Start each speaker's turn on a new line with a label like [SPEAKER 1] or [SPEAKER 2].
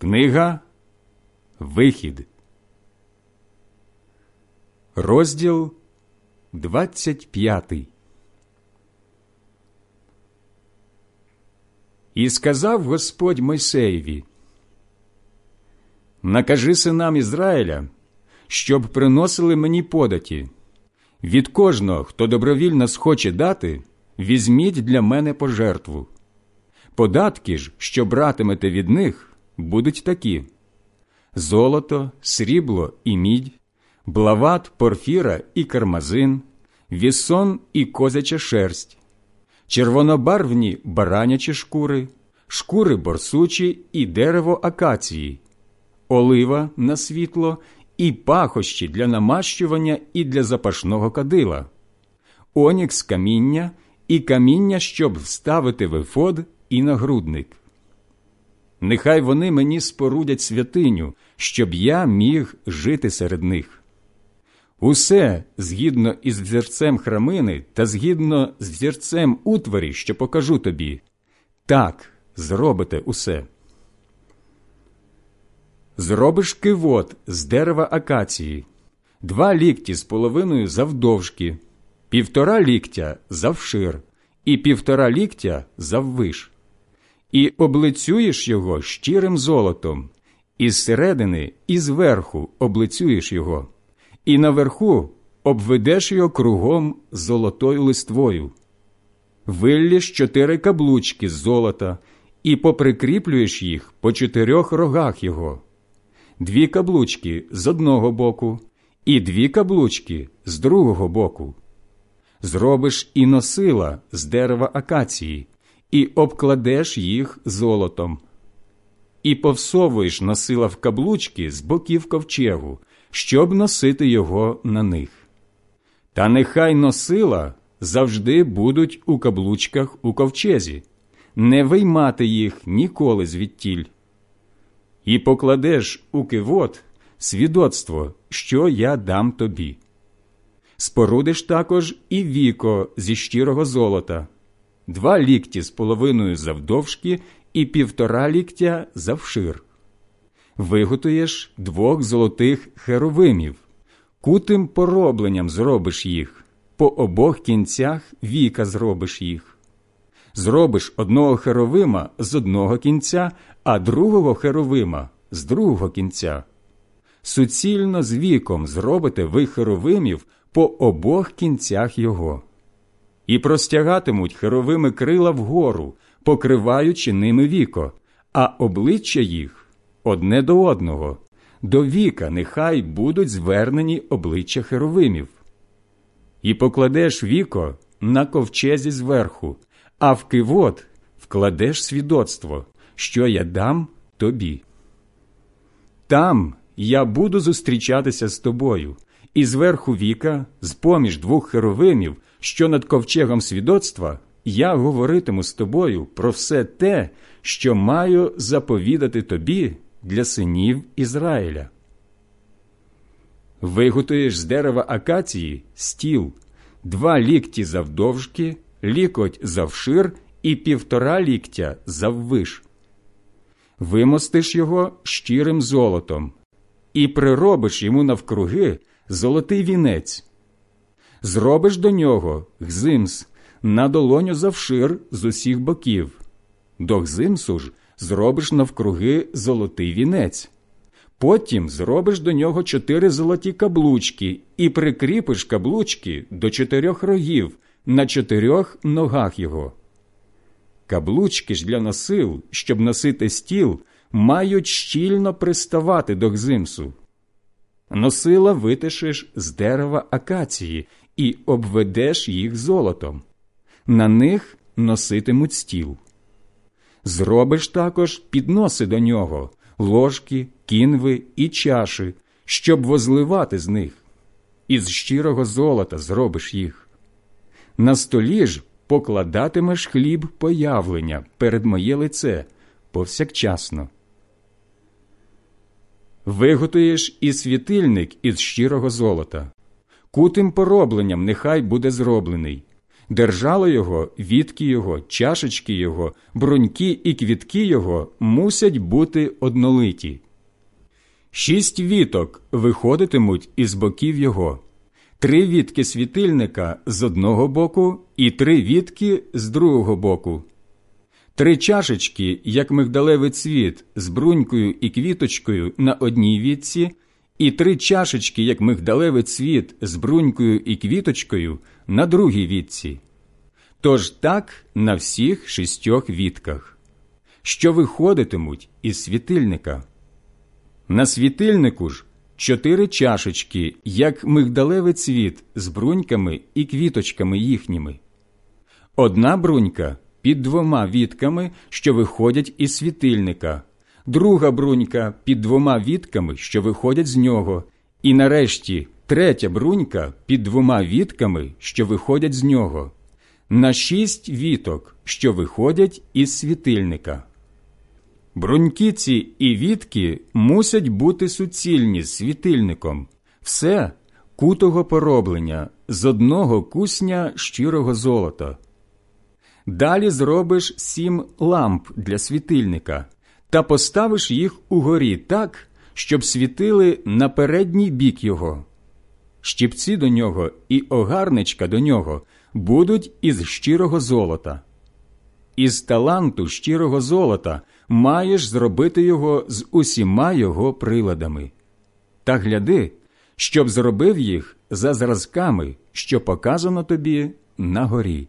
[SPEAKER 1] Книга Вихід, розділ 25 І сказав Господь Мойсеєві, Накажи синам Ізраїля, щоб приносили мені податі. Від кожного, хто добровільно схоче дати, візьміть для мене пожертву. Податки ж, що братимете від них, будуть такі: золото, срібло і мідь, блават, порфіра і кармазин, вісон і козяча шерсть, червонобарвні баранячі шкури, шкури борсучі і дерево акації, олива на світло і пахощі для намащування і для запашного кадила, онікс каміння і каміння, щоб вставити в ефод і нагрудник. Нехай вони мені спорудять святиню, щоб я міг жити серед них. Усе згідно із взірцем храмини та згідно з взірцем утворі, що покажу тобі, так зробите усе. Зробиш кивот з дерева акації, два лікті з половиною завдовжки, півтора ліктя завшир і півтора ліктя заввиш, і облицюєш його щирим золотом, і зсередини і зверху облицюєш його, і наверху обведеш його кругом золотою листвою. Виллєш чотири каблучки з золота і поприкріплюєш їх по чотирьох рогах його дві каблучки з одного боку і дві каблучки з другого боку. Зробиш і носила з дерева акації, і обкладеш їх золотом, і повсовуєш носила в каблучки з боків ковчегу, щоб носити його на них. Та нехай носила завжди будуть у каблучках у ковчезі, не виймати їх ніколи звідтіль і покладеш у кивот свідоцтво, що я дам тобі. Спорудиш також і віко зі щирого золота, два лікті з половиною завдовжки і півтора ліктя завшир. Виготуєш двох золотих херовимів, кутим поробленням зробиш їх, по обох кінцях віка зробиш їх. Зробиш одного херовима з одного кінця, а другого херовима з другого кінця. Суцільно з віком зробите ви херовимів по обох кінцях його, і простягатимуть херовими крила вгору, покриваючи ними віко, а обличчя їх одне до одного, до віка нехай будуть звернені обличчя херовимів. І покладеш віко на ковчезі зверху, а в кивот вкладеш свідоцтво, що я дам тобі. Там я буду зустрічатися з тобою, і зверху віка, з поміж двох херовимів, що над ковчегом свідоцтва, я говоритиму з тобою про все те, що маю заповідати тобі для синів Ізраїля. Виготуєш з дерева акації стіл, два лікті завдовжки, лікоть завшир і півтора ліктя заввиш вимостиш його щирим золотом і приробиш йому навкруги золотий вінець. Зробиш до нього гзимс на долоню завшир з усіх боків. До гзимсу ж зробиш навкруги золотий вінець. Потім зробиш до нього чотири золоті каблучки і прикріпиш каблучки до чотирьох рогів на чотирьох ногах його. Каблучки ж для носил, щоб носити стіл, мають щільно приставати до гзимсу. Носила витишеш з дерева акації і обведеш їх золотом. На них носитимуть стіл. Зробиш також підноси до нього, ложки, кінви і чаші, щоб возливати з них. Із щирого золота зробиш їх. На столі ж покладатимеш хліб появлення перед моє лице повсякчасно. Виготуєш і світильник із щирого золота, кутим поробленням нехай буде зроблений, Держало його, вітки його, чашечки його, бруньки і квітки його мусять бути однолиті. Шість віток виходитимуть із боків його, три вітки світильника з одного боку і три вітки з другого боку. Три чашечки, як мигдалевий цвіт, з брунькою і квіточкою на одній вітці, і три чашечки, як мигдалевий цвіт, з брунькою і квіточкою на другій вітці. Тож так на всіх шістьох вітках, що виходитимуть із світильника. На світильнику ж чотири чашечки, як мигдалевий цвіт з бруньками і квіточками їхніми. Одна брунька під двома вітками, що виходять із світильника, друга брунька під двома вітками, що виходять з нього, і нарешті третя брунька під двома вітками, що виходять з нього, на шість віток, що виходять із світильника. Брунькиці і вітки мусять бути суцільні з світильником, все кутого пороблення з одного кусня щирого золота. Далі зробиш сім ламп для світильника та поставиш їх угорі так, щоб світили на передній бік його. Щіпці до нього і огарничка до нього будуть із щирого золота. Із таланту щирого золота маєш зробити його з усіма його приладами. Та гляди, щоб зробив їх за зразками, що показано тобі на горі.